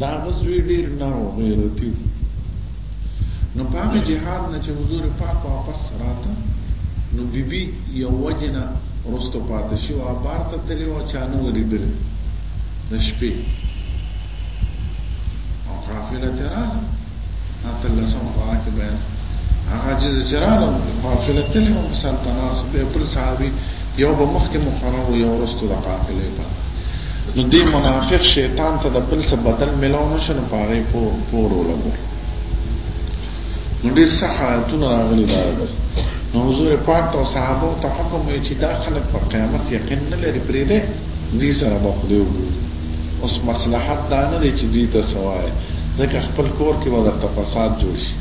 دا غزوی ډیر نارو غیرتی نو په هغه جهاد نه چې حضور پاک واپس راته نو بیبي یو وجنه رستو پاتې شو او بار ته تللی و چانه ولیدل د شپې او قافله تران حتی لسم فاعت بیان هغه جز چرانه قافله تل هم مثال تناسب به پر صحابي یو به مخکې مقرر او یو ورستو د قافله په نو دې منافق شیطان ته د بل څه بدل ملاو نشو نه پاره پو پورو لګو نو دې صحاتونه راغلي دا نو حضور پاک او صحابه ته حکم یې چې دا خلک په قیامت یقین نه لري پرې دې دې سره به خدای وګوري اوس مصلحت دا نه دی چې دوی ته څه وایې ځکه خپل کور کې به درته فساد جوړ شي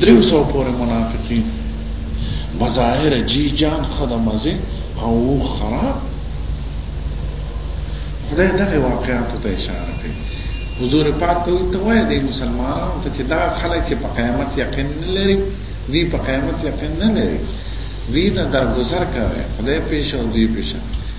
دریو سو پورې منافقین مظاهر جی جان خدمزه او خراب خدای دغه واقعاتو ته اشاره کوي حضور پاک ته ته وایي د مسلمانانو ته چې دا خلک چې په قیامت یقین نه لري دی په قیامت یقین نه لري وی دا درگذر کوي خدای پیش او دی پیش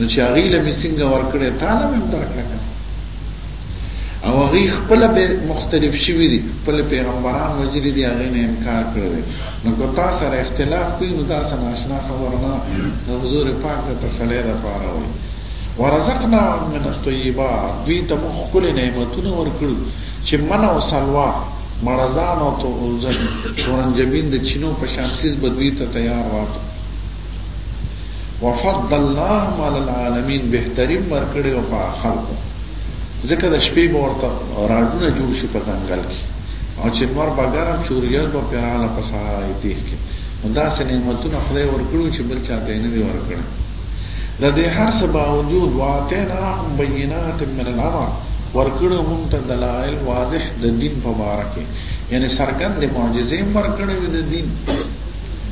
نو چې هغه له مسنګ ورکړې تا نه هم درکړه او هغه خپل به مختلف شوی دي خپل پیغمبران وجری دي هغه نه انکار کړی نو کو تا سره اختلاف کوي نو دا سم آشنا خبر نه د حضور پاک ته تسلی ده پاره وي ورزقنا من الطيبات دوی ته مخ کول نعمتونه ورکړو چې من او سلوا مرزان او تو ځن تورنجبین د چینو په شان سیس بدوی ته تیار وات وفضلناهم على العالمين بهترین ورکړي او په خلکو ځکه د شپې به ورته راډونه جوړ شي په ځنګل کې او چې نور به ګرم شي ورځ به پیراله په سهار یې تېښ کې دا سه نعمتونه خدای ورکړو چې بل چاته نه دی ورکړي د دې هر څه باوجود واتناهم بینات من الامر ورکړو هم ته دلایل واضح د دین په اړه کې یعنی سرګند معجزې ورکړې د دین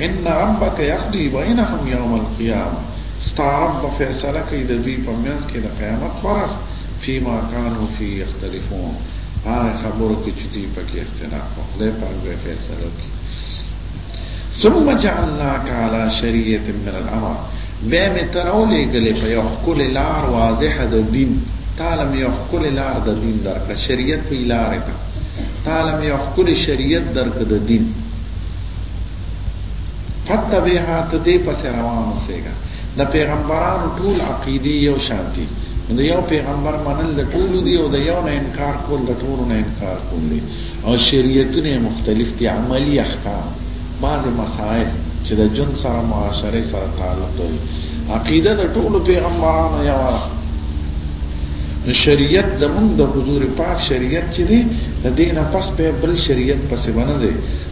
ان ربک یقضی بینهم یوم القیامه ستا رب به فیصله کوي د دوی په منځ کې د قیامت ورځ فيما كانوا فی یختلفون هغه خبرو کې چې دوی پکې اختلاف وکړي په هغه فیصله کوي ثم جعلناك على شريعه من الامر به مې ترولې غلې په یو خپل لار واضح د دین تعالی مې یو خپل لار د دین درکړه شریعت په لار ته تعالی مې یو خپل شریعت درکړه د دین فتبعها ته دې پس روان اوسېګا د پیغمبرانو ټول عقیدی یو شانتي د یو پیغمبر منل د ټولو دی او د یو نه انکار کول د ټولو نه انکار کول دی او شریعتونه مختلف دي عملی احکام بعض مسائل چې د جن سره معاشره سره تعلق لري عقیده د ټولو پیغمبرانو یو شریعت زمون د حضور پاک شریعت چې دی د دینه پس په بل شریعت پسې باندې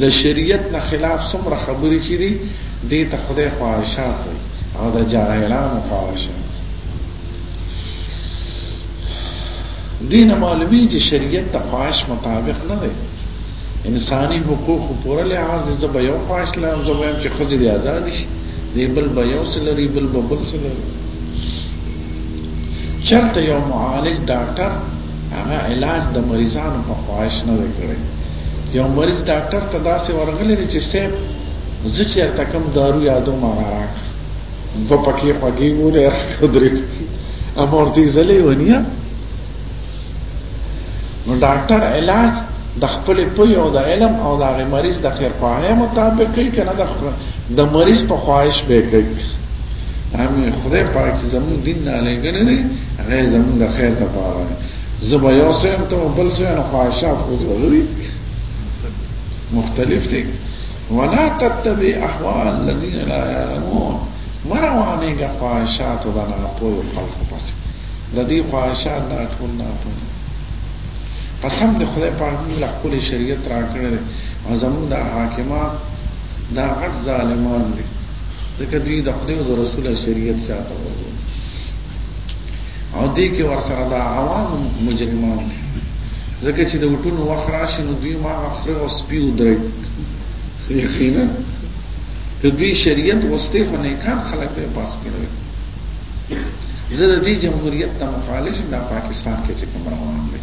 د شریعت نه خلاف څومره خبرې چې دي دې ته خدای خواهشات وي او د جاهلانو خواهشات دین معلومی چې شریعت د خواهش مطابق نه دی انساني حقوق پوره لحاظ دې زبې یو خواهش لرم زبې چې خځې دې آزاد شي دې بل به یو څه لري بل به بل څه لري چلته یو معالج ډاکټر هغه علاج د مریضانو په خواهش نه دی کړی یو مریض ډاکټر ته داسې ورغلی دی چې صاحب زه چېرته کوم دارو یادوم هغه راکړه دوه پکې خوږې ګورې راکړه درې پکې امورتیزلې ونیه نو ډاکټر علاج د خپل پوی او د علم او د هغه مریض د خیر خواهی مطابق کوي کنه د د مریض په خواهش به کوي امين خدای پاک چې زموږ دین نه لګنه دي هغه زموږ د خیر ته پاره زبا یو سم ته بل سم نه خواهشات خو غوي مختلف دي ولا تتبع احوال الذين لا يعلمون مروانه غ خواهشات او د نه پوي خلق پس د دې خواهشات نه ټول نه پوي قسم د خدای پاک موږ له خپل شریعت راکړی دی او زموږ د حاکمان دا غټ ظالمان دي ځکه دوی د خدای او د رسول شریعت شاته وګوري او دې کې ورسره دا عوام مجرمان دي ځکه چې د وټونو وخت راشي نو دوی ما خپل او سپیو درې یقینا کدوی شریعت وسته خو نه کار خلک به پاس کړی زه د دې جمهوریت ته مخالف دا پاکستان کې چې کوم روان دی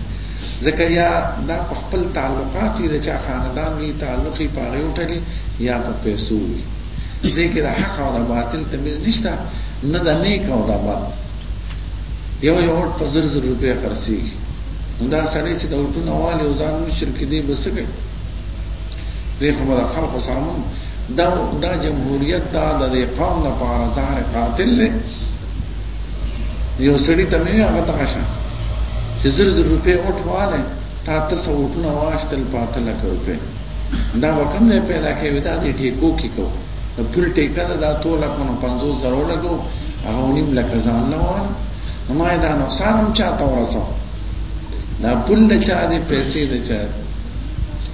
ځکه یا دا په خپل تعلقات دي چې خاندان وی تعلقي پاره وټلي یا په پیسو وي دې کې د حق او د باطل تمیز نشته نه د نیک او د بد یو یو ورته په زر زر روپیا خرڅي دا سړی چې د وټونه والي او ځان مشرک دی بسګي دې خبره خلکو سره دا دا جمهوریت دا د دې قوم لپاره ځان قاتل دی یو سړی ته مې هغه ته شه چې زر زر روپې اوټواله تا ته څو اوټونه واشتل پاتل کوي دا وکم نه پیدا کوي دا دې ټیکو کې کو د پول ټیکا دا توله کو نو 50 زرو لګو هغه نیم لکه ځان نه وان ما دا نقصان هم چاته ورسو دا پول د چا دې پیسې د چا دې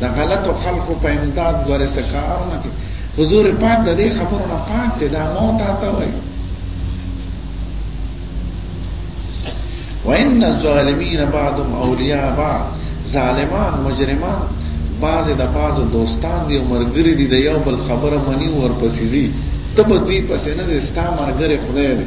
د غلطو خلکو په امداد غوړې څه کار نه کوي حضور پاک د دې خبرو نه پاک دی دا مو ته تا وایي وان الظالمین بعضهم اولیاء بعض ظالمان مجرمان بعض د بعض دوستان دی او مرګری دی د یو بل خبره منی او ورپسې دي ته په دې پسې نه ستامرګره خدای دی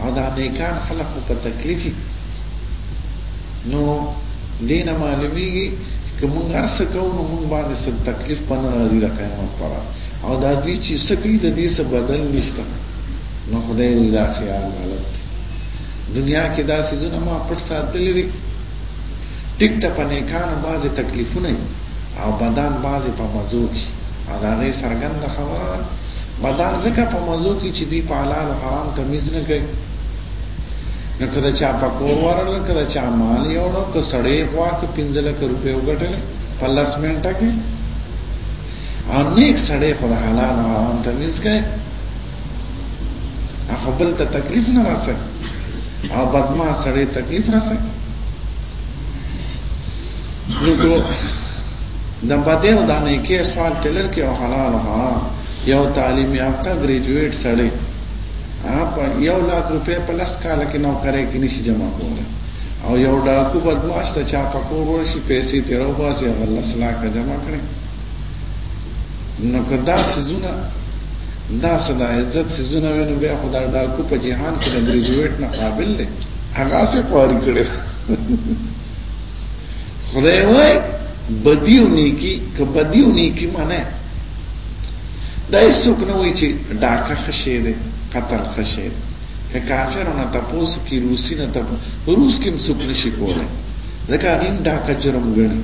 او دا نیکان خلق په تکلیفي نو دینه معلومیږي که مونږ ارسه کوو نو مونږ باندې څه تکلیف پنه راځي د قیامت پر او دا دوی چې سګي د دې څه بدل نشته نو خدای دې دا خیال غلط دنیا کې دا سيزونه ما پټ ساتلې دي ټیک ته پنه کان بعضي تکلیفونه او بدن بعضي په مزو کې دا غي سرګند خبره ده مدار ځکه په موضوع کې چې دی په حلال او حرام تمیز نه کوي نو کله چا په کور ورل کله چا مال یو نو که سړې خوا کې 15 لک روپې وګټل په لاس منټه کې ان نیک سړې خو حلال او حرام تمیز کوي هغه بل ته تکلیف نه راسي او بدما سړې تکلیف راسي نو د بده او د نیکه سوال تلر کې او حلال او حرام یو تعلیم یافته ګریجویټ سړی اپ یو لاک روپے په لس کال کې نوکرې کې نشي جمع کوله او یو ډاکو بدمعاش ته چا پکور ورشي پیسې تیرو باسي او الله سلا کا جمع کړي نو کدا سيزونه دا صدا عزت سيزونه وینو بیا خدای ډاکو په جهان کې د ګریجویټ نه قابل دی هغه څه پوری کړی خدای وای بدی او نیکی که بدی او نیکی معنی دا هیڅوک نه وایي چې ډاکه خشه ده قتل خشه ده که کافر نه تاسو کې روسی نه تاسو روس کې مسوک نشي کولای ځکه هغه ډاکه جرم ګڼي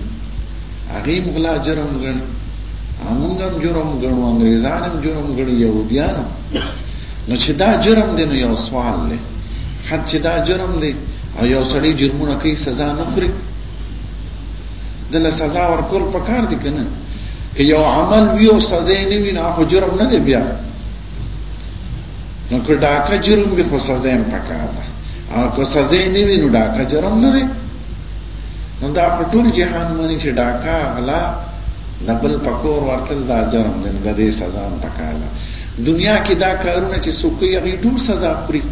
هغه مغلا جرم ګڼي موږ هم جرم ګڼو انګريزان هم جرم ګڼي يهوديان نو چې دا جرم دی نو یو سوال دی حد چې دا جرم دی او یو سړی جرمونه کوي سزا نه خوري دله سزا ورکول پکار دي کنه که یو عمل وی او سزا نه وی نه خو جرم نه دی بیا نو که ډاکه جرم به خو سزا هم پکار ده او که سزا نه وی نو ډاکه جرم نه دی نو دا په ټول جهان باندې چې ډاکه غلا دبل پکور ورتل دا جرم دی د دې سزا هم پکار ده دنیا کې دا کارونه چې څوک یې ټول سزا خوري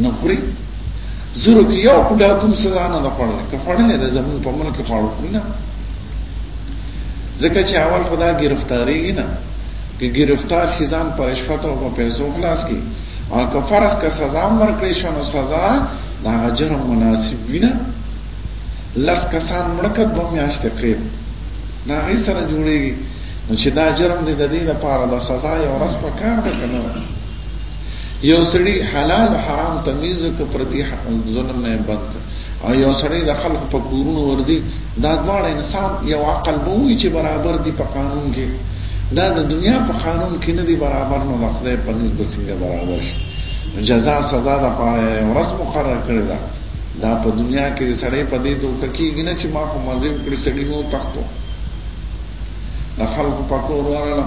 نه خوري زرو کې یو خدای کوم سزا نه ده خوړلې که خوړلې ده زمون په ملک خوړو نه ځکه چې اول خدا گرفتاری نه کې گرفتار شي ځان پر رشوت او په پیسو خلاص کی او که فرض کا سزا ورکړې شو نو سزا د اجر مناسب وینه لس کسان مړکت به میاشت قریب دا غي سره جوړیږي نو چې دا جرم دې د دې لپاره د سزا یو رس په کار ده کنه یو سړی حلال او حرام تمیز ک پرتی ظلم نه بند ک او یو سړی د خلق په کورونو ورځي دا ډول انسان یو عقل بووی چې برابر دی په قانون کې دا د دنیا په قانون کې نه دی برابر نو خدای په نس بسنګ برابر شي جزا سزا د پاره ورس مقرر کړی دا دا په دنیا کې سړی په دې دوک کېږي نه چې ما په مزه کړی سړی نو تختو د خلق په کور ورنه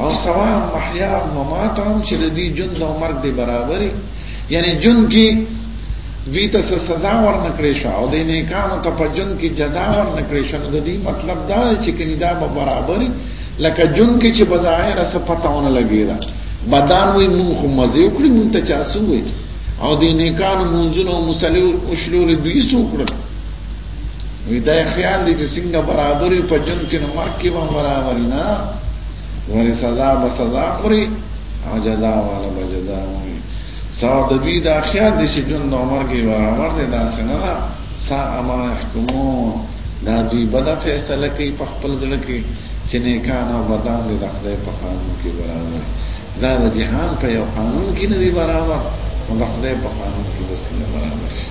او سواء محیا او ممات هم چې د دې جون او مرګ دی برابرې یعنی جون کې دوی ته سزا ورنکړې شو او د نیکانو ته په جون کې جزا ورنکړې شو د دې مطلب دا چې کني دا به برابرې لکه جون کې چې بظاهر څه پتاونه لګیرا بدن وي مونږ خو مزه وکړي مونږ ته چا سوې او د نیکانو مونږونو مصلی او شلول دوی سوکړه وی دا خیال دی چې څنګه برابرې په جن کې نو مرګ کې به برابرې نه ورې سزا به سزا خوري او جزا والا به جزا وي سو د دوی دا خیال دی چې جن د عمر کې برابر دی دا څنګه نه سا اما يحكمون دا دوی بده فیصله کوي په خپل ځل کې چې نه کان او بدان د خدای په قانون کې برابر دا د جهان په یو قانون کې نه دی برابر نو خدای په قانون کې وسیله برابر شي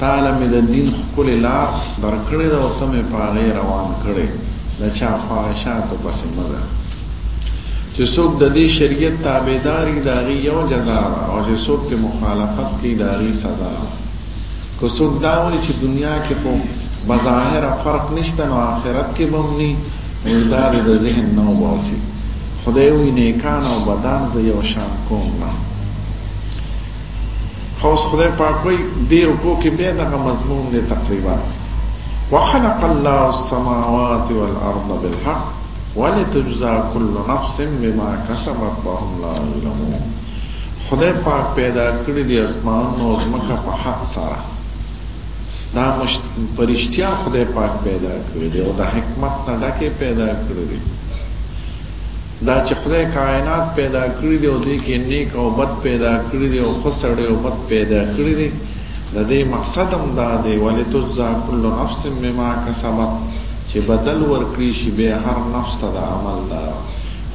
تعالی مې د دین خپل لار درکړې دا او ته مې په غیر روان کړې د چا خواهشاتو پسې مزه چې څوک د دې شریعت تابعداري دا غي یو جزا او چې څوک ته مخالفت کوي دا غي سزا کو څوک دا وایي چې دنیا کې په بظاهر فرق نشته نو آخرت کې به مني مردار د ذهن نو باسي خدای وي نیکان او بدان زه یو شان کوم نه خوص خدای پاک وی دی رکو کې بیا دغه مضمون دی تقریبا وخلق الله السماوات والارض بالحق ولتجزا كل نفس بما كسبت وهم لا يظلمون خدای پاک پیدا کړی دی اسمان او زمکه په حق سره دا مش پرشتیا خدای پاک پیدا کړی دی او د حکمت نه ډکه پیدا کړی دی دا چې خدای کائنات پیدا کړی دی او دې کې نیک او بد پیدا کړی دی او ښه سړی او بد پیدا کړی دی د دې مقصد هم دا دی ولې تجزا کل نفس بما کسبت چې بدل ورکړي شي به هر نفس ته د عمل دا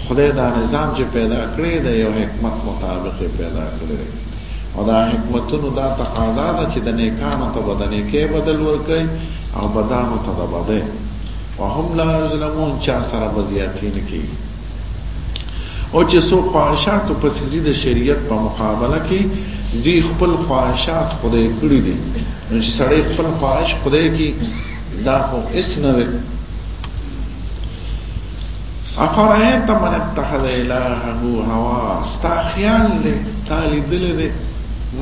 خدای دا نظام چې پیدا کړی دی یو حکمت مطابق پیدا کړی دی او دا حکمتونو دا تقاضا ده چې د نیکانو ته بدنې کې بدل ورکړي او بدانو ته د بده وهم لا یظلمون چا سره بزیاتی نه کی او چې سو خواهشات په سزي د شریعت په مقابله کې دی خپل خواهشات خدای کړی دي نو چې سړی خپل خواهش خدای کې دا خو اس نه دی افرایت من اتخذ الهه هوا ستا خیال له تالی دل دې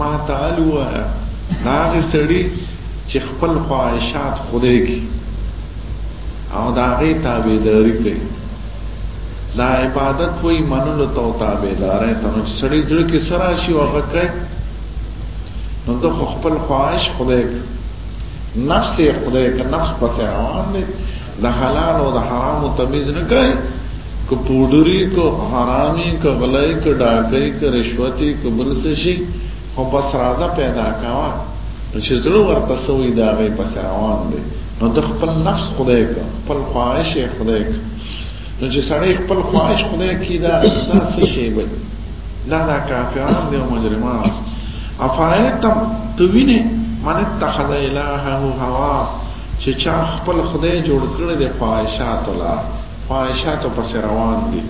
ما تعالوا دا سړی چې خپل خواهشات خدای کی او دا غي تابعداري کوي دا عبادت وای منلو ته او تابعداري ته نو سړی زړه کې سره شي او هغه کوي نو د خپل خواهش خدای کی نفس خدای کی نفس پس روان دی د حلال او د حرام تمیز نه کوي کو پودری کو حرامی کو غلای کو ډاکې کو رشوتی کو بل څه شي خو بس راځه پیدا کاوه نو چې زړه ورپسې وي دا غي پس روان دی نو د خپل نفس خدای کا خپل خواهش خدای کا نو چې سړی خپل خواهش خدای کی دا دا څه شی وي دا دا کافران دی او مجرمان افرایتم تو وینه من اتخذ الهه هوا چې چا خپل خدای جوړ کړی د خواهشات الله فاحشاتو پس روان دي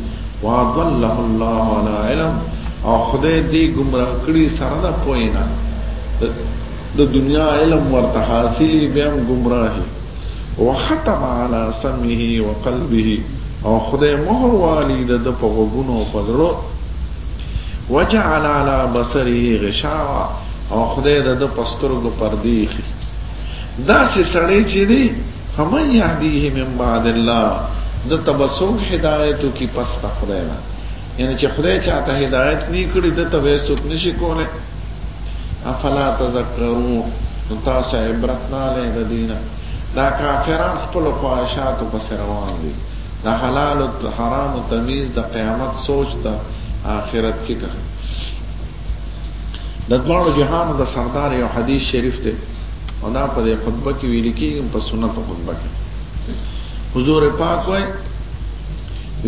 واضله الله على علم او خدای دې گمراه کړی سره د پوینا د دنیا علم ورته حاصلې بیا هم گمراهي وختم على سمعه وقلبه او خدای مهر والی د د په غوګونو په زړه وجعل على بصره غشاوه او خدای د د پسترګو پردي خي دا سه سړی چې دی فمن يهديه من بعد الله د تبسوک هدایتو کی پس تخداینا یعنی چې خدای چاته هدایت نه کړی د تبسوک نشي کوله افلا تذکرون نو تاسو عبرت نه لید دینه دا کافران خپل خواهشاتو پس روان دي دا حلال او حرام او تمیز د قیامت سوچ د آخرت فکر د دوړو جهان د سردار یو حدیث شریف دی او دا په دې خطبه کې ویل کېږي په سنت خطبه کې حضور پاک وای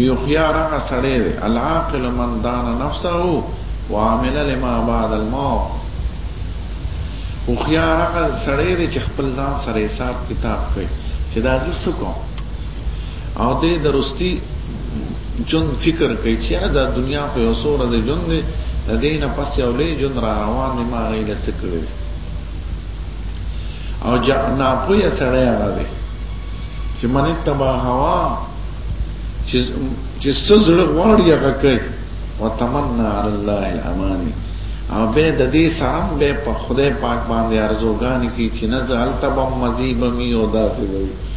یو خيار هغه سړی دی العاقل من دان نفسه وعمل لما بعد الموت او خيار هغه سړی دی چې خپل ځان سره حساب کتاب کوي چې دا زه څه کوم او دې درستی جون فکر کوي چې دا دنیا خو یو سور د جون دی د دین پس یو لې جون را روان دی ما غیله سکړي او جا نه پوهه سره هغه دی چې منی تبا هوا چې چې سزړ غواړي هغه کوي وتمنى على الله الاماني او به د دې سره به په خدای پاک باندې ارزوګان کی چې نه زال تبم مزيب می او داسې وي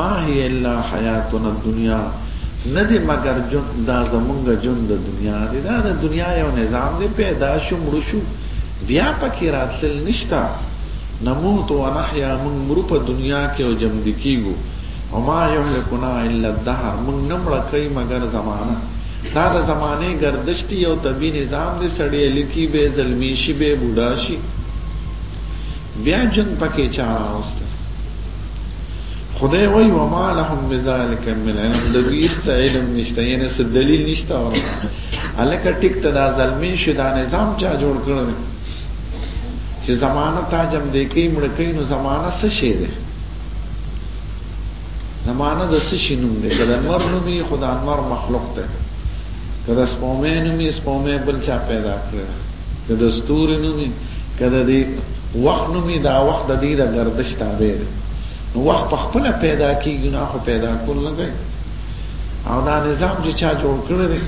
ما هی الا حیاتنا الدنیا ندی مگر جون دا زمونږ جون د دنیا دی دا د دنیا یو نظام دی پیدا شو مړ شو بیا پکې راتل نشتا نموت و نحیا من مرو په دنیا کې او جمد کیګو او ما یهلکنا الا الدهر من نمړ کوي مگر زمانہ دا د زمانه گردش دی یو طبي نظام دی سړی لکی به ظلمی شي به بوډا شي بیا جون پکې چا راوسته خدای وای و ما لهم بذلک من علم د دې است علم نشته یعنی څه دلیل نشته ورته الکه ټیک ته دا ظلمین شي دا نظام چا جوړ کړل چې زمانه تاجم دې کې مړ کین نو زمانه څه شي ده زمانه د څه شي نوم دی کله مر نوم یې خدای مر مخلوق ده کله سپومې نوم یې سپومې بل چا پیدا کړ کله ستوري نوم که د دې وخت نوم دا وخت د دې د گردش تابع دی نو وخت په خپل پیدا کیږي نه خو پیدا کول نه کوي او دا نظام چې چا جوړ کړی دی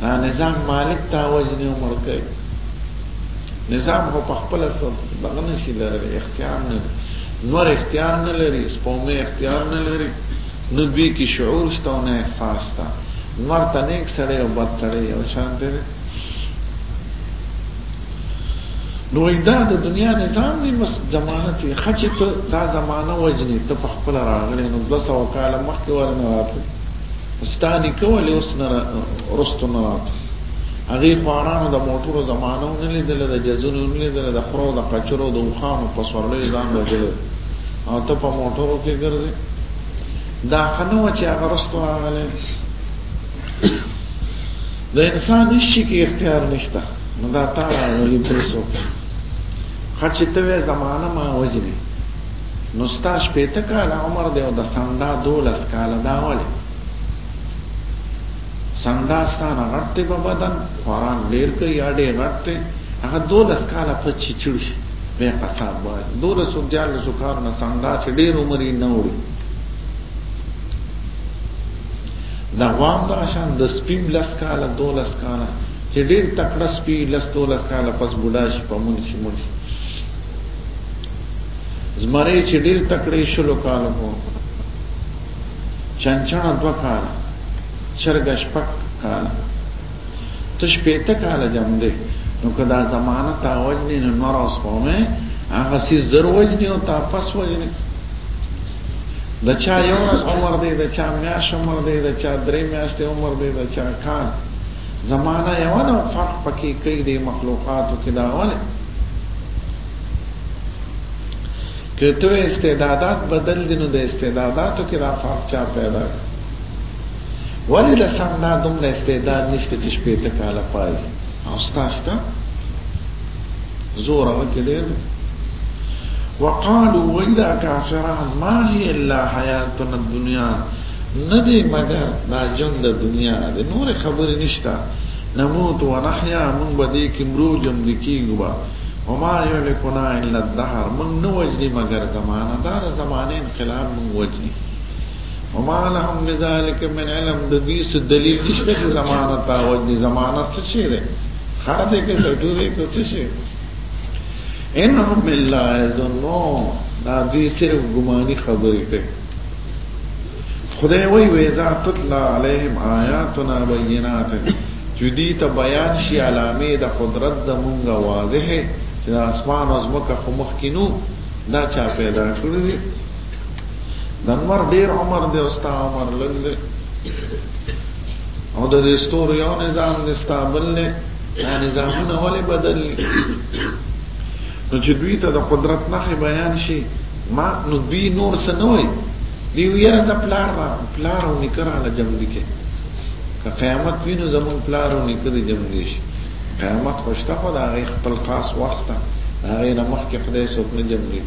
دا نظام مالک تا وجنی او مړ کوي نظام خو په خپل سر بغنه شي لري اختیار نه نور اختیار نه لري سپومه اختیار نه لري نو دوی کې شعور شته او نه احساس شته نور تنه یک سړی او بد سړی او شان دی نو دا د دنیا نظام دی مس ضمانت یې خچې ته دا زمانہ وجنې ته په خپل راغلې نو 200 کال مخکې ورنه راته ستانی کولې اوس نه رستو نه راته هغه خوانانو د موټرو زمانو نه لیدل د جزونو نه لیدل د خرو د قچرو د وخانو په سورلې ځان وجل او ته په موټرو کې ګرځې دا خنو چې هغه رستو راغلې د انسان هیڅ کې اختیار نشته نو دا تا راغلی پرسو خچې ته وې زمانہ ما وجني نو ستاش پېته کال عمر دی او د ساندا دولس کال دا ولې ساندا ستانه غټه په بدن خوران ډېر کوي اډې غټه هغه دولس کال په چی چړش به قصاب وای دولس او جال سو کار نه ساندا چې ډېر عمر یې نه وړي دا غوام دا شان د سپیم لس کاله دو لس کاله چې ډیر تکړه سپی لس دو لس کاله پس بوډا شي په مونږ شي مونږ زمری چې ډیر تکړه شلو کاله وو چنچنا دو کاله چرګ شپک کاله تش پېته کاله جام دی نو کدا زمانہ تا وجنی نو نور اوس پومه هغه سي زر وجنی او تا پس وجنی د چا یو ورځ عمر دی د چا میاش عمر دی د چا درې میاشتې عمر دی د چا کال زمانہ یو نه فرق پکې کوي د مخلوقاتو کې دا ونه که ته استعدادات بدل دي نو د استعداداتو کې دا فرق چا پیدا ولی د سمنا دومره استعداد نشته چې شپې ته کاله پای او ستاسو زور پکې ډېر وقالو ویدا کافران ما هی الا حیاتنا الدنیا ندی مگر دا جون د دنیا د نور خبرې نشتا نموت و نحیا من بدی کې مرو جم دکیږو با وما یلکنا الا الدهر من نو وجدی مگر زمانہ دا زمانه انقلاب من وجدی وما لهم بذلك من علم د دې څه دلیل نشته چې زمانه تا او دې زمانه څه شي ده خاطه کې ټټو دې کو څه شي انهم الا يظنون دا دې صرف ګماني خبرې کوي خدای وی ویزا تطلع علیهم آیاتنا بینات جدی ته بیان شي علامه د قدرت زمونږه واضحه چې اسمان او زمکه خو مخکینو دا چا پیدا کړی د انور ډیر عمر دی او ستا عمر لږ دی او د دې ستورو یو نظام دی ستا بل دی دا نظامونه ولې بدل دي نو چې دوی ته د قدرت نخې بیان شي ما نو دوی نور څه نه وایي دی ویره ز پلار را پلار او نکره له جمع دي کې که قیامت وینو زمون پلار او نکره جمع دي شي قیامت خوشته خو دا غي خپل خاص وخت هغه نه مخکې خدای سوک نه جمع دي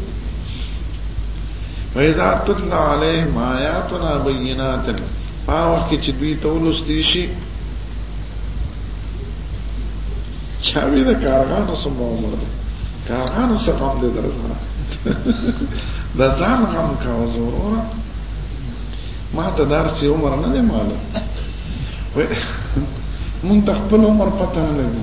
فإذا تتلى عليهم آياتنا بينات په وخت کې چې دوی ته ولستې شي چاوی دا کارغانو سم عمر دی کارغانو سم هم دی در سره دا ځان غم کاو زوروره ما ته درسي عمر نه دی معلوم مونږ خپل عمر پته نه لګو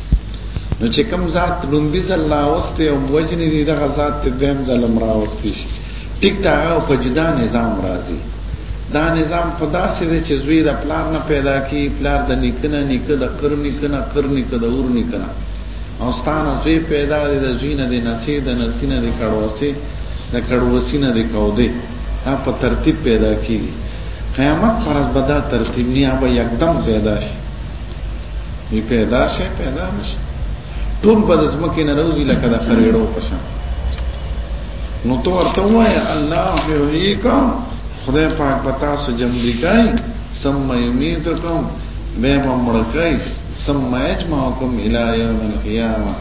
نو چې کوم ذات لومبي ځل راوستي او وجنې دي دغه ذات ته دویم ځل هم راوستي شي ټیک دا هغه په جدا نظام راځي دا نظام په داسې دی چې زوی د پلار نه پیدا کی پلار د نیکنه نیکه د قر نیکنه قر نیکه د اور نیکنه او ستانه زوی پیدا دی د زوی نه دی نسی د نسی نه دی کړوسی د کړوسی نه دی کودی دا په ترتیب پیدا کیږي قیامت پر ځبدا ترتیب نه به یکدم پیدا شي یې پیدا شي پیدا نشي ټول په ځمکه نه روزي لکه د خریړو په شان نو تو ورته وای الله یحییکا خدای پاک پتا سو جمع لګای ثم یمیتکم به مړکای ثم یجمعکم الی یوم القیامه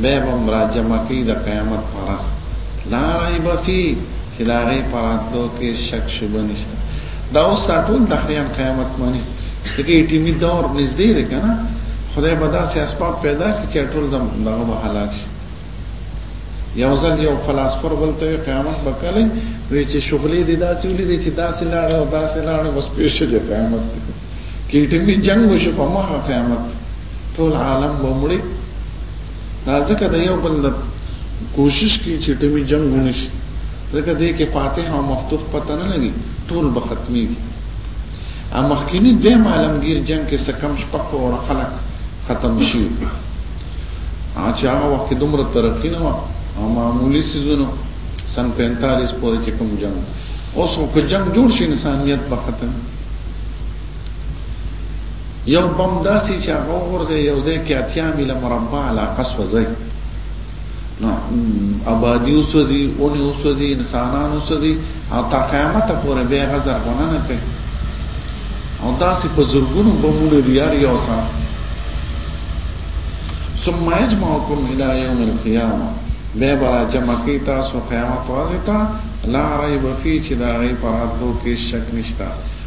به بم را جمع کی د قیامت پرس لا ریب فی چې دا غي پراتلو کې شک شوبه نشته دا اوس ټول دخریان قیامت مانی دغه ټیمی دور نږدې دی کنه خدای به داسې اسباب پیدا کړي چې ټول زم دغه به هلاک یو ځل یو فلسفر بلته قیامت وکړي وی چې شغلې دې داسې ولې دې چې داسې لاړ او داسې لاړ بس پیښ دې قیامت کې ټیمی جنگ وشو په مخه قیامت ټول عالم ومړي دا ځکه د یو بل کوشش کوي چې ټیمي جنگ ونشي ځکه دې کې فاتح او مفتوح پته نه لګي ټول به ختمي ا مخکینی د عالمگیر جنگ کې سکم شپک او خلک ختم شي چې هغه وخت دومره ترقی نه و او معمولی سيزونو سن 45 پورې چې کوم جنگ اوس کو جنگ جوړ شي انسانيت به ختم یو بم داسې چې هغه ورځي یو ځای کې اتیا میله مربع علاقه سوځي نو آبادی وسوځي اونې وسوځي انسانان وسوځي او تر قیامت پورې به غزر غونه نه کوي او داسې په زرګونو بمونه ریار یو سره ثم يجمعكم الى يوم القيامه به برا جمع کی تاسو قیامت ورځ ته لا ریب فی چې دا غي پراتو کې شک نشتا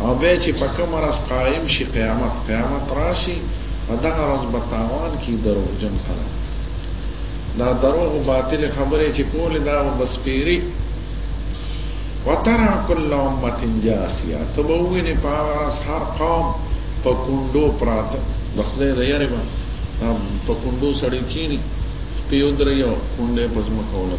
او بیا چې په کومه ورځ قایم شي قیامت قیامت راشي په دغه ورځ به تاوان کی دروغجن خلک دا دروغ باطل خبرې چې کولې دا بس پیری وترى كل امه جاسيه تبوين پاس هر قوم په کندو پرات د خدای د یاري باندې په کندو سړی کینی په یو درې یو کندې پزما کوله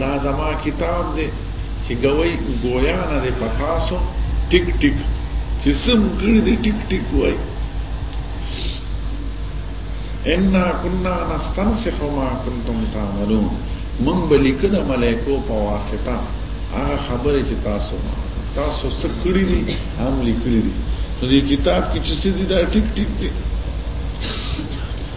دا زما کتاب دی چې ګوي ګویا نه دی پتاسو ټیک ټیک چې سم کړی دی ټیک ټیک وای ان كنا نستنسخ ما كنتم تعملون من بلیکد ملائکو په واسطه هغه خبره چې تاسو تاسو سکړی دي هم لیکلی دي نو دې کتاب کې چې څه دي دا ټیک ټیک دي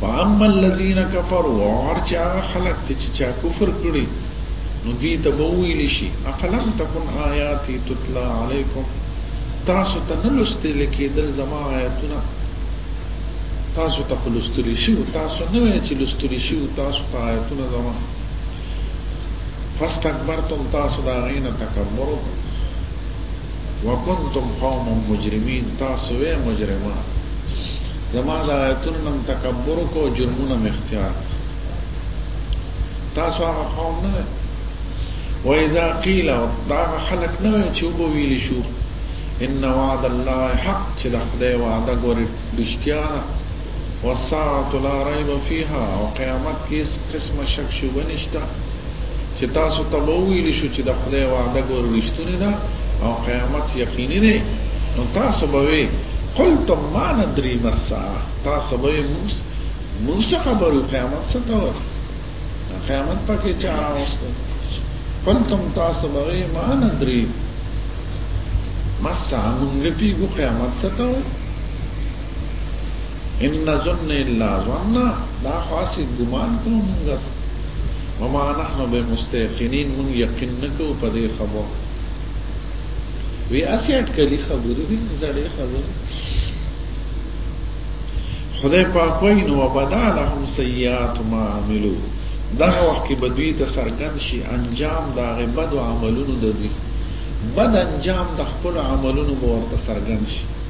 واما الذين كفروا ورچا خلق ته چې کفر کړی نو دې ته وویل شي افلم تكن آیاتي تتلى عليكم تاسو ته نه لوستل کېدل زما آیاتونه تاسو ته لوستل شي او تاسو نه وایي چې لوستل شي او تاسو ته آیاتونه زما فاستكبرتم تاسو دا غینه تکبر وکړ وکنتم قوم مجرمین تاسو وې مجرمان زما د آیتونو نم تکبر کو جرمونه مختیار تاسو هغه قوم نه و اذا قيل دا خلق نه چې وبو ویل شو ان وعد الله حق چې د خدای وعده ګوري دشتیا والساعة لا ريب فيها او قیامت کې هیڅ قسمه شک شوبه نشته چې تاسو ته به ویل شو چې د خدای وعده ګور رښتونه ده او قیامت یقیني دی نو تاسو به وي قلتم ما ندري ما الساعه تاسو به موږ موږ خبرو قیامت څه ته وایي قیامت پکې چا راوسته قلتم تاسو به وي ما ندري ما الساعه موږ پیګو قیامت څه ته وایي ان نظن الا ظننا دا خاصی گمان کو مونږه وما نحن بمستيقنين مونږ یقین نکو په دې خبر وی اسیټ کلی خبرې دي زړې خبرې خدای پاک وایي نو وبدا لهم سیئات ما عملوا دا وخت کې بدوی ته سرګن شي انجام دا غبد عملونو د دي بد انجام د خپل عملونو ورته سرګن شي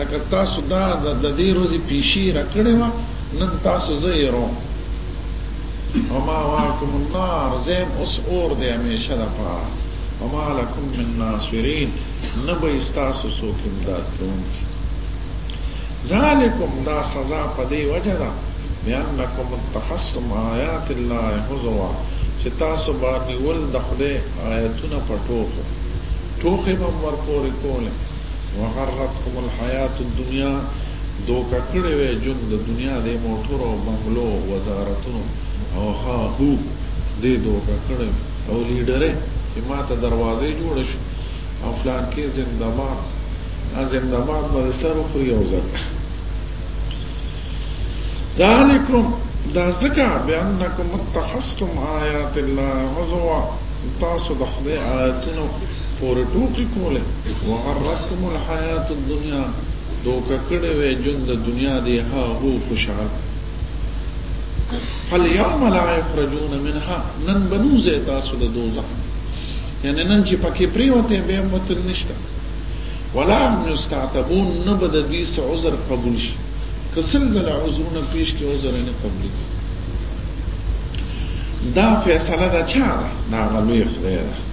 لکه تاسو دا د دې روزي پیشي راکړې و نن تاسو زه یې روم وما واکم النار زم اوس اور دې همیشه د پاره وما لكم من ناصرين نبي استاسو سوک امداد کوونکی ذالکم دا سزا په دې وجه ده بیانکم تخصم آیات الله حزوا چې تاسو باندې ول د خدای آیتونه پټوخو ټوخه به ورپورې کوله وغرتكم الحیات الدنیا دوکه کړی وی جون د دنیا د موټر او بنگلو وزارتونو او ها هو دې دوکه کړی او لیډره چې ما ته دروازې جوړ شي او فلان کې زنده باد زنده باد به سر خو یو ځل ذالکم دا ځکه بانکم اتخذتم آیات الله هزوا تاسو د خدای آیاتونو پورې ټوکی کوله وغرتکم الحیات الدنیا دوکه کړه وې جون د دنیا دی ها هو خوشحال فاليوم لا يخرجون منها نن بنوزه تاسو د دوزخ یعنی نن چې پکې پریوته به متل نشته ولا هم یستعتبون نه بد دې عذر قبول شي کسل زل عذرونه پیش کې عذر نه قبول کی دا فیصله دا چا دا غلوی خدای ده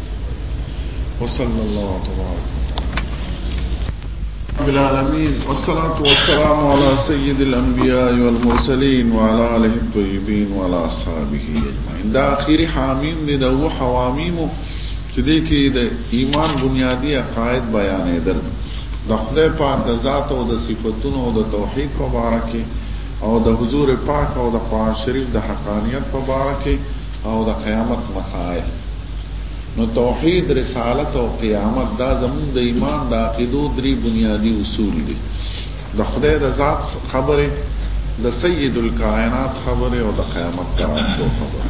وصلى الله تبارك رب العالمين والصلاة والسلام على سيد الأنبياء والمرسلين وعلى آله الطيبين وعلى أصحابه أجمعين دا آخری حامیم دی دا و حوامیمو چې دې کې د ایمان بنیادی عقاید بیانې دل د خدای پاک د ذات او د صفاتونو او د توحید په اړه کې او د حضور پاک او د قرآن شریف د حقانیت په اړه کې او د قیامت مسائل نو توحید رسالت او قیامت دا زمون د ایمان د عقیدو درې بنیادی اصول دي د خدای د ذات خبره د سید الکائنات خبره او د قیامت ترانتو خبره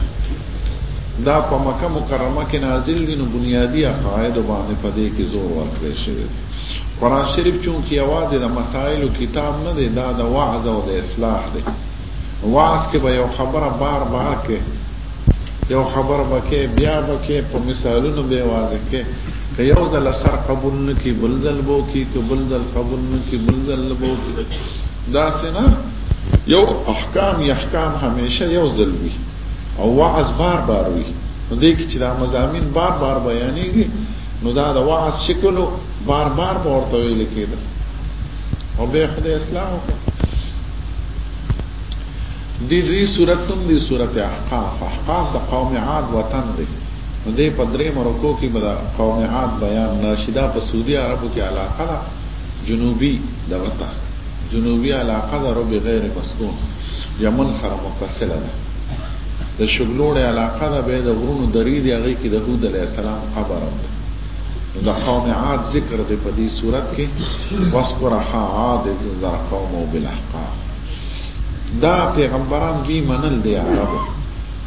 دا په مکه مکرمه کې نازل دي نو بنیادی عقاید باندې په دې کې زور ورکړی شوی قرآن شریف چون کې आवाज د مسائل او کتاب نه دی دا د وعظ او د اصلاح دی واس کې به یو خبره بار بار کې یو خبر بکې بیا بکې په مثالونو به واضح کې که یو ځل سر قبول نکي بل ځل بو کې که بل ځل قبول نکي بل ځل بو کې دا سینا یو احکام یحکام همیشه یو ځل وي او وعظ بار بار وي نو دې کې چې دا مزامین بار بار بیانېږي نو دا د وعظ شکلو بار بار ورته ویل کېده او به خدای اصلاح وکړي د دې صورت هم د صورت احقاف احقاف د قوم عاد وطن دی نو دې په درې مرکو کې به قوم عاد بیان ناشیدا په سعودي عربو کې علاقه ده جنوبي د وطن جنوبي علاقه ده رب غیر مسکون یمن سره متصله ده د شګلوړې علاقه ده به د غرونو درې دی هغه کې د هود علی السلام قبر ده د قوم عاد ذکر دی په دې صورت کې واسکر اخا عاد اذا قوم بالاحقاف دا پیغمبران دوی منل دی عربو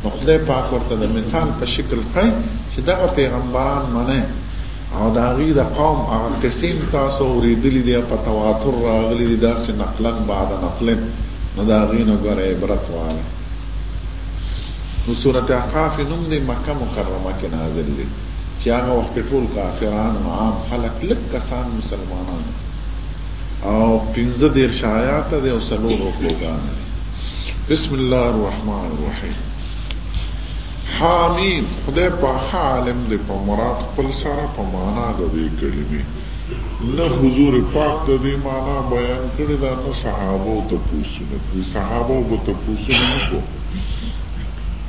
نو خدای پاک ورته د مثال په شکل خای چې دا پیغمبران منه او دا غي د قوم هغه قسم تاسو ورېدلې دی په تواتر راغلي دی داسې نقلن بعد نقلن نو دا غي نو ګره عبرت واله نو سورته احقاف نوم دی مکه مکرمه کې نازل دی چی هغه وخت کې ټول کافران او عام خلق لږ کسان مسلمانان او پنځه دېرش آیاته دی او څلور رکوګانې دي بسم الله الرحمن الرحیم حامیم خدای پاخه عالم دی په مراد خپل سره په معنا د دې کلمې نه حضور پاک د دې معنا بیان کړی دا نه صحابه او تپوسونه کوي صحابه او تپوسونه نه کوي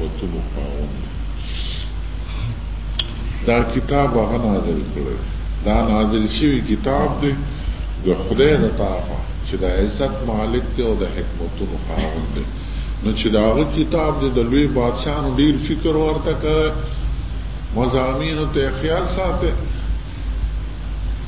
وتونو خاوند دی دا کتاب هغه نازل کړی دا نازل شوی کتاب دی د خدای د طرفه چې د عزت مالک دی او د حکمتونو خاوند دی نو چې دا هغه کتاب دی د لوی بادشاهانو ډیر فکر ورته کړی مزامینو ته خیال ساته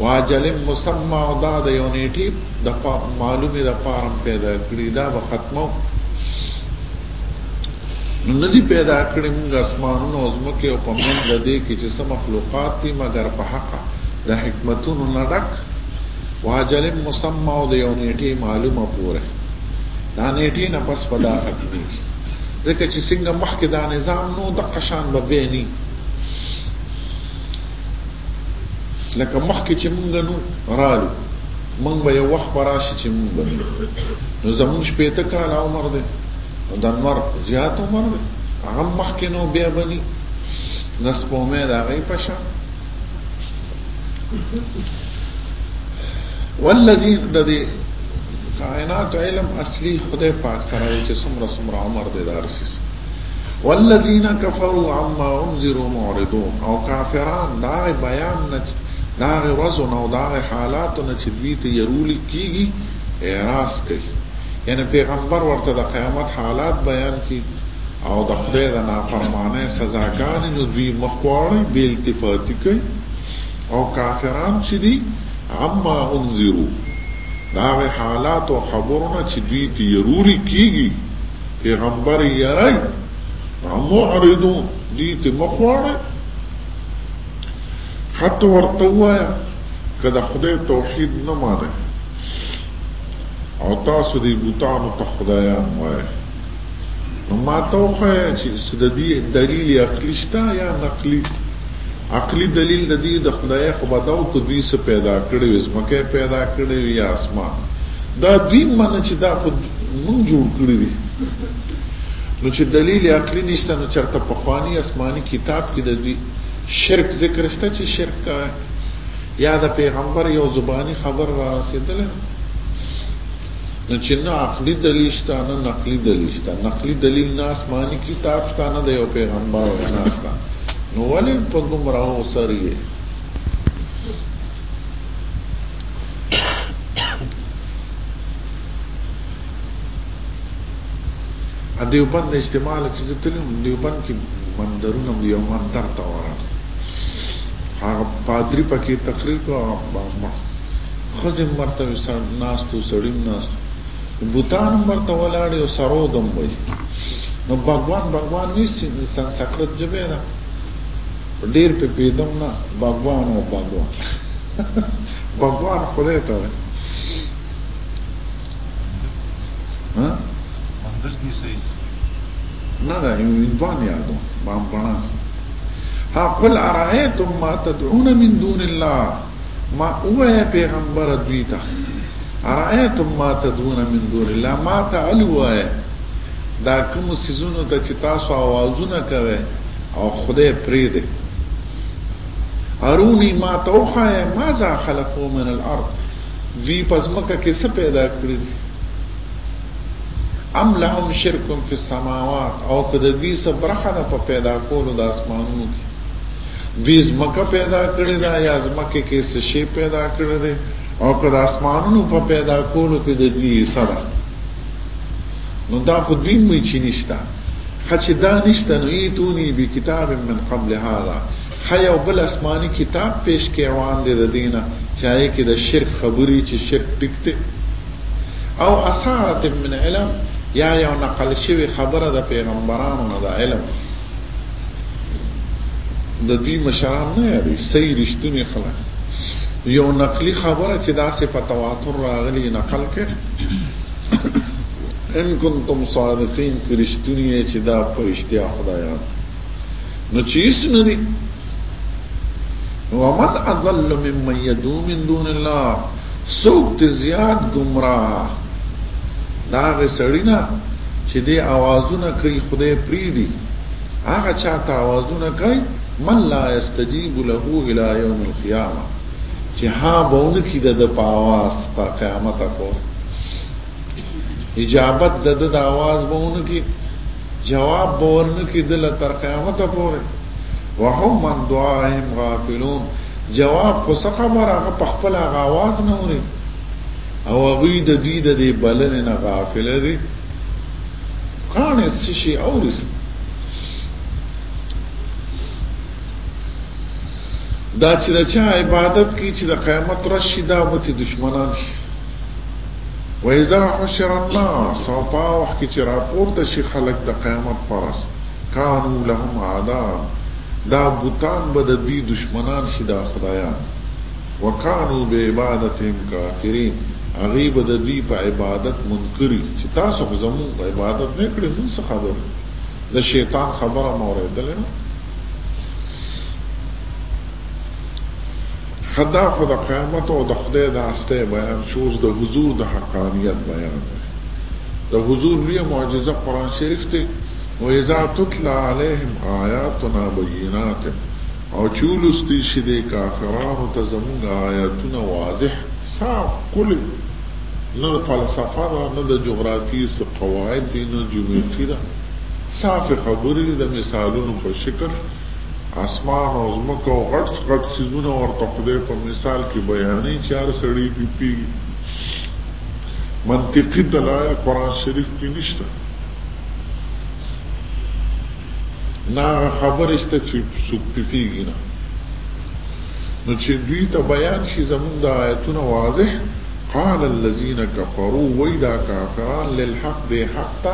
واجل مسمع او دا د یو نیټي د معلومي د پارم پیدا کړی دا به ختمو نو ندی پیدا کړی موږ اسمانونو او زمکه او پمن د دې کې چې سم مخلوقات دي مګر په حق د حکمتونو نه ډک واجل مسمع او د یو نیټي معلومه پوره دا نیټي نه پس پدا ختمي ځکه چې څنګه مخکې دا نظام نو د قشان به بینی لکه مخکې چې مونږ نو رالو مونږ به یو وخت راشي چې مونږ به نو زمونږ شپېته کاله عمر دی نو د نور زیات عمر دی هغه مخکې نو بیا بني نس په مې دا غي پښه والذي د دې کائنات علم اصلي خدای پاک سره چې څومره څومره عمر دی دارسي والذین کفروا عما انذروا معرضون او کافران دا بیان نه دا ورځو نو دا حالات نه چې دوی ته يرول کیږي اعراض کوي یعنی پیغمبر ورته د قیامت حالات بیان کی او د خدای د نافرمانه سزاګان نو دوی مخواړي بے التفاتی کوي او کافران چې دي عما انذروا دا حالات او خبرونه چې دوی ته يرول کیږي پیغمبر یرای معرضون دي ته مخواړي حتی ورته وایا کله خدای توحید نه مانه او تاسو دې بوتانو ته خدایان وایي نو ما ته وخه چې د دې دلیل عقلی شته یا نقلی عقلي دليل د دې د خدايۍ خو به دا و که دوی څه پيدا کړي وي، ځمکه يې پيدا کړې وي يا اسمان، دا دوی منه چې دا خو موږ جوړ کړي دي، نو چې دليل عقلي نشته نو چرته پخواني اسماني کتاب کې د دوی شرک ذکر شته چې شرک کوي يا د پيغمبر يو زباني خبر رارسېدلی ده؟ نو چې نه عقلي دلیل شته نه نقلي دلیل شته نقلي دلیل نه آسماني کتاب شته نه د یو پیغمبر وینا شته نو ولې په ګمراهو سره یې ا دیوبند استعمال چې د تلم دیوبند کې مندرونه دی یو مندر تا وره هغه پادری پکې تقریر کو ښځې هم ورته وي، سړ ناست وو، سړي هم ناست وو، بوتان هم ورته ولاړ یو سرود هم وایي. نو باغوان باغوان نیسي، سنسکرت ژبه ده، ډېر پې پوهېدم نه، باغوان او باغوان باغوان خدای ته وایي. نه دا یو عنوان یادو بام بڼا ها قل ارایتم ما تدعون من دون الله ما اوه پیغمبر دوی ته ارائیتم ما تدون من دون الله ما تعالی وای دا کوم سيزونو ته چې تاسو आवाजونه کوي او خدای پرې دی ارونی ما توخه ما ذا خلقو من الارض دوی پس مکه کې څه پیدا کړی دي ام لهم شرک فی السماوات او کده دوی څه برخه په پیدا کولو د اسمانونو کې دوی زمکه پیدا کړی دا یا زمکه کې څه شی پیدا کړی دی او که د اسمانونو په پیدا کولو کې د دوی سره نو دا خو دوی مو چې نشته خچې دا نشته نو ایتونی به کتاب من قبل هذا حیا او بل اسماني کتاب پیش کې روان دی د دینه چاهي کې د شرک خبري چې شرک ټکته او اثارت من علم یا یو نقل شوی خبره د پیغمبرانو نه د علم د دوی مشران نه یاري صحیح رښتونی خلک یو نقلی خبره چې داسې په تواتر راغلی نقل کې ان کنتم صادقین کې رښتونی چې دا پرشتیا خدایان نو چې اس نه دي ومن اضل ممن يدعو من دون الله سوک تی زیاد گمراه دا غی سړی نه چې دی آوازونه کوي خدای پریدي هغه چاته آوازونه کوي من لا یستجیب له الی یوم القیامه چې ها بونه کی د پاواز په قیامت کو اجابت د د آواز بونه کی جواب باورن کی دل تر قیامت پورې وهم من دعائهم غافلون جواب خو څه خبر هغه په خپل غواز نه اوري او هغه د دې د دې بلنه نه غافل دي کانه څه شي اوري دا چې د چا عبادت کی چې د قیامت راشي دا به دشمنان شي و اذا حشر الناس او په هغه وخت کې چې راپورته شي خلک د قیامت پر ورځ کانو لهم اعداء دا بوتان به د دوی دشمنان شي دا خدایان وکانو به عبادتهم کافرین هغه به د دوی په عبادت منکري چې تاسو خو زموږ په عبادت نه کړې موږ څه خبر د شیطان خبره مو اورېدلې دا خو د قیامت او د خدای د هستۍ بیان شو، اوس د حضور د حقانیت بیان دی. د حضور لویه معجزه قرآن شریف دی، و اذا تتلی علیهم آیاتنا بینات، او چې ولوستل شي دې کافرانو ته زمونږ آیاتونه واضح، صاف، ښکلي، نه فلسفه ده، نه د جغرافیې څه قواعد دي، نه جیومتري ده، صافې خبرې دي د مثالونو په شکل. اسمان او ځمکه او غټ غټ څیزونه ورته خدای په مثال کې بیانې چې هر سړی پی پیږي منطقي دلایل قران شریف کې نشته نه خبرې شته چې څوک پی پیږي نه نو چې دوی ته بیان شي زموږ د آیتونه واضح قال الذين كفروا ويدا كافران للحق دي حق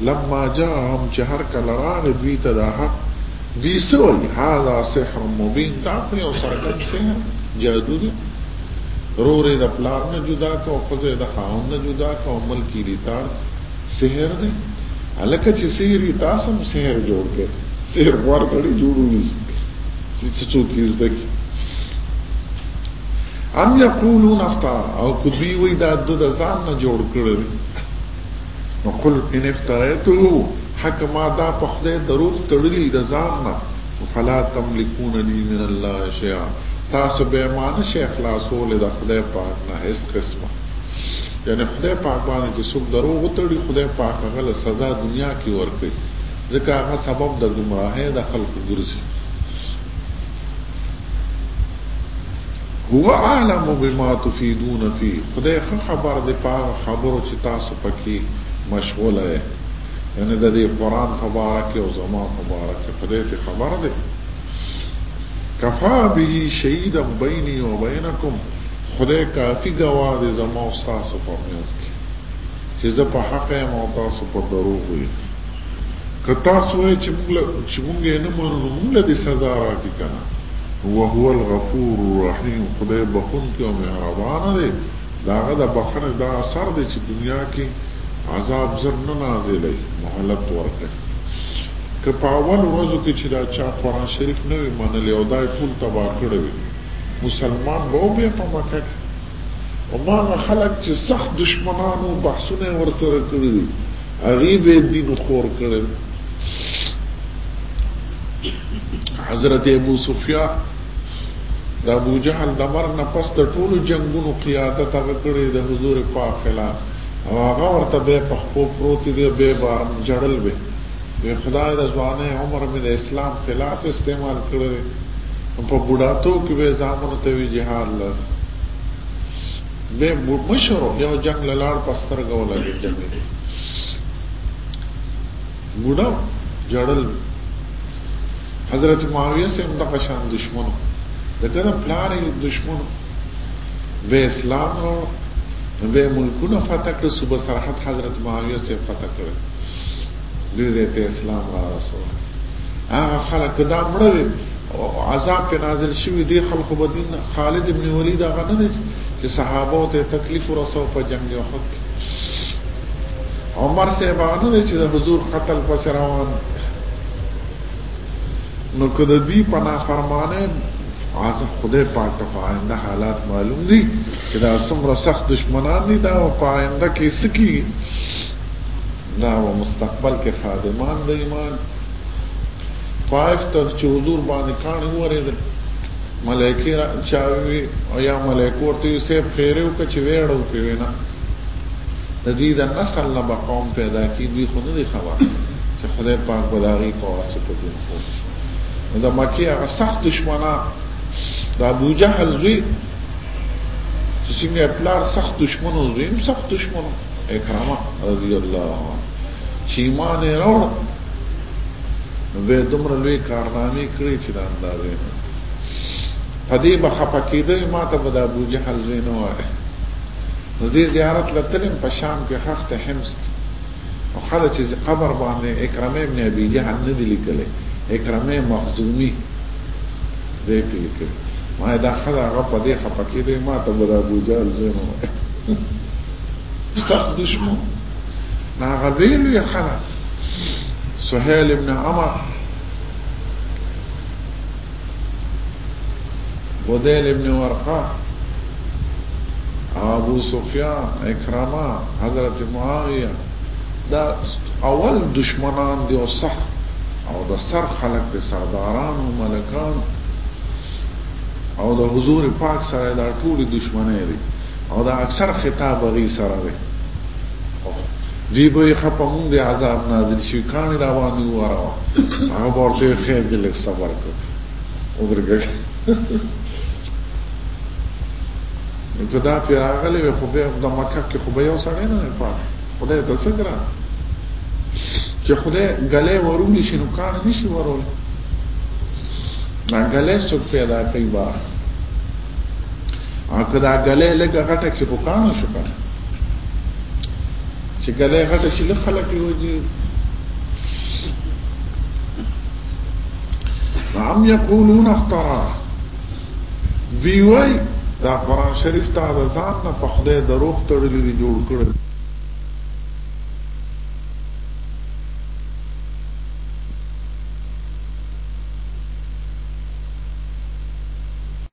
لما جاءهم چې هر کله راغی دوی ته دا حق دوی څه وایي هذا سحر مبین دا خو یو څرګند سحر جادو دی رورې د پلار نه جدا کا او خزه د خاوند نه جدا کا او ملک یې ریتار سحر دی الکه چې سحر یې تاسو هم سحر جوړ کړي سحر ورته جوړوي چې څوک یې زده کی ام یقولون افتا او کدی وی دا د ځان نه جوړ کړی نو قل ان افتریته حق ما دا په خدای دروغ تړلی د ځان نه فلا تملکون لی من الله شیئا تاسو به مان شي خلاصول د خدای پاک نه هیڅ قسمه یعنی خدای پاک باندې چې څوک دروغ تړي خدای پاک هغه له سزا دنیا کې ورکړي ځکه هغه سبب د گمراهۍ د خلکو ګرځي هو عالم بما تفیدون فی خدای خو خبر دی په خبرو چې تاسو پکې مشغوله یې یعنی د دې قران مبارک او زما مبارک خدای ته خبر دی کفا به شهیدا بیني و بینکم خدای کافی گواه دی زما او تاسو په منځ کې چې زه په حق یم او تاسو په دروغ یې که تاسو وایئ چې موږ چې موږ یې نه منو نو موږ له دې سزا راکړي که نه وهو الغفور الرحیم خدای بخونکی او مهربانه دی د هغه د بخښنې دا اثر دی چې دنیا کې عذاب زر نه نازلی مهلت ورکړي که په اول ورځو کې چې دا چا قرآن شریف نه وي منلی او دا یې ټول تباه کړی وي مسلمان به وبیا په مکه کې هماغه خلک چې سخت دشمنانو بحثونه ورسره کړي دي هغه به دین خور کړي حضرت ابو سفیان د ابو جهل د مر نه پس د ټولو جنگونو قیادت هغه کړی د حضور پاک خلاف او هغه ورته به په خپل پروت دی به بارم جړل به وی خدای د ځوانه عمر مې د اسلام خلاف استعمال کړی په بډاتو کې به ځامن ته وی جهاد لر به مشر یو جنگ لار پستر غول لګی جمعې بډا جړل حضرت معاویه سم د قشان دشمنو دغه پلار یې دشمنو به اسلام او به ملکونه فتح کړ صوبه سرحد حضرت معاویه سم فتح کړ دې ته اسلام را رسول هغه خلک دا مړ وي عذاب په نازل شوی دی خلکو بدین خالد ابن ولید هغه نه دي چې صحابه ته تکلیف ورسو په جنگ او حق عمر سے باندې نه چې د حضور قتل پس روان نو کده دی پنا فرمانه از خدای پاک ته آینده حالات معلوم دي چې دا سمره سخت دشمنان دي دا په آینده کې سکی دا و مستقبل کې خادمان د ایمان طائف ته چې حضور باندې کاڼي ورېدل ملائکه را چاوي او یا ملائکه ورته سیف خیره او کچ ویړو په وینا د دې د نسل نه به قوم پیدا کیږي خو نه دی خبر چې خدای پاک به دا غي په واسطه دین خو د مکی هغه سخت دشمنا د ابو جهل زوی چې څنګه پلار سخت دشمنو زوی سخت دشمنو اکرامه رضی الله عنه چې ایمان یې راوړ وې دومره لوی کارنامې کړې چې د اندازې نه په دې به خپه کېدل ما ته به د ابو جهل ځای نه وایي نو زه زیارت لتلم په شام کې خخت حمص کې او خله چې قبر باندې اکرمه ابن ابي جهل نه دی لیکلې اکرمه مخزومي دې په لیکل ما دا خله هغه په دې خپه کېدل ما ته به د ابو جهل ځای نه وایي سخت دشمن هغه ویلو یې خلک سهیل ابن عمر بدیل ابن ورقه ابو سفیان اکرامه حضرت معاویه دا اول دشمنان دی او سخت او د سر خلق د سرداران او ملکان او د حضور پاک سره دا ټول دشمنه دي او دا اکثر خطاب غي سره وي او دی به خپه مونږ دی عذاب نازل شي کانی رواني وراو هغه ورته خیر دی لږ صبر کو او درګل نو کدا په هغه له خو به د مکه کې خو به یو سړی نه پات خدای ته څنګه چې خدای غلې ورولې شنو کار نشي ورول نه غلې څوک پیدا کوي بار او که دا ګلې لګه غټه کې په کانو شو کړ چې ګلې غټه شي له خلک یو دي هم یقولون اخترا دی وای دا قران شریف ته د ځان نه په خدای دروغ تړلی دی جوړ کړل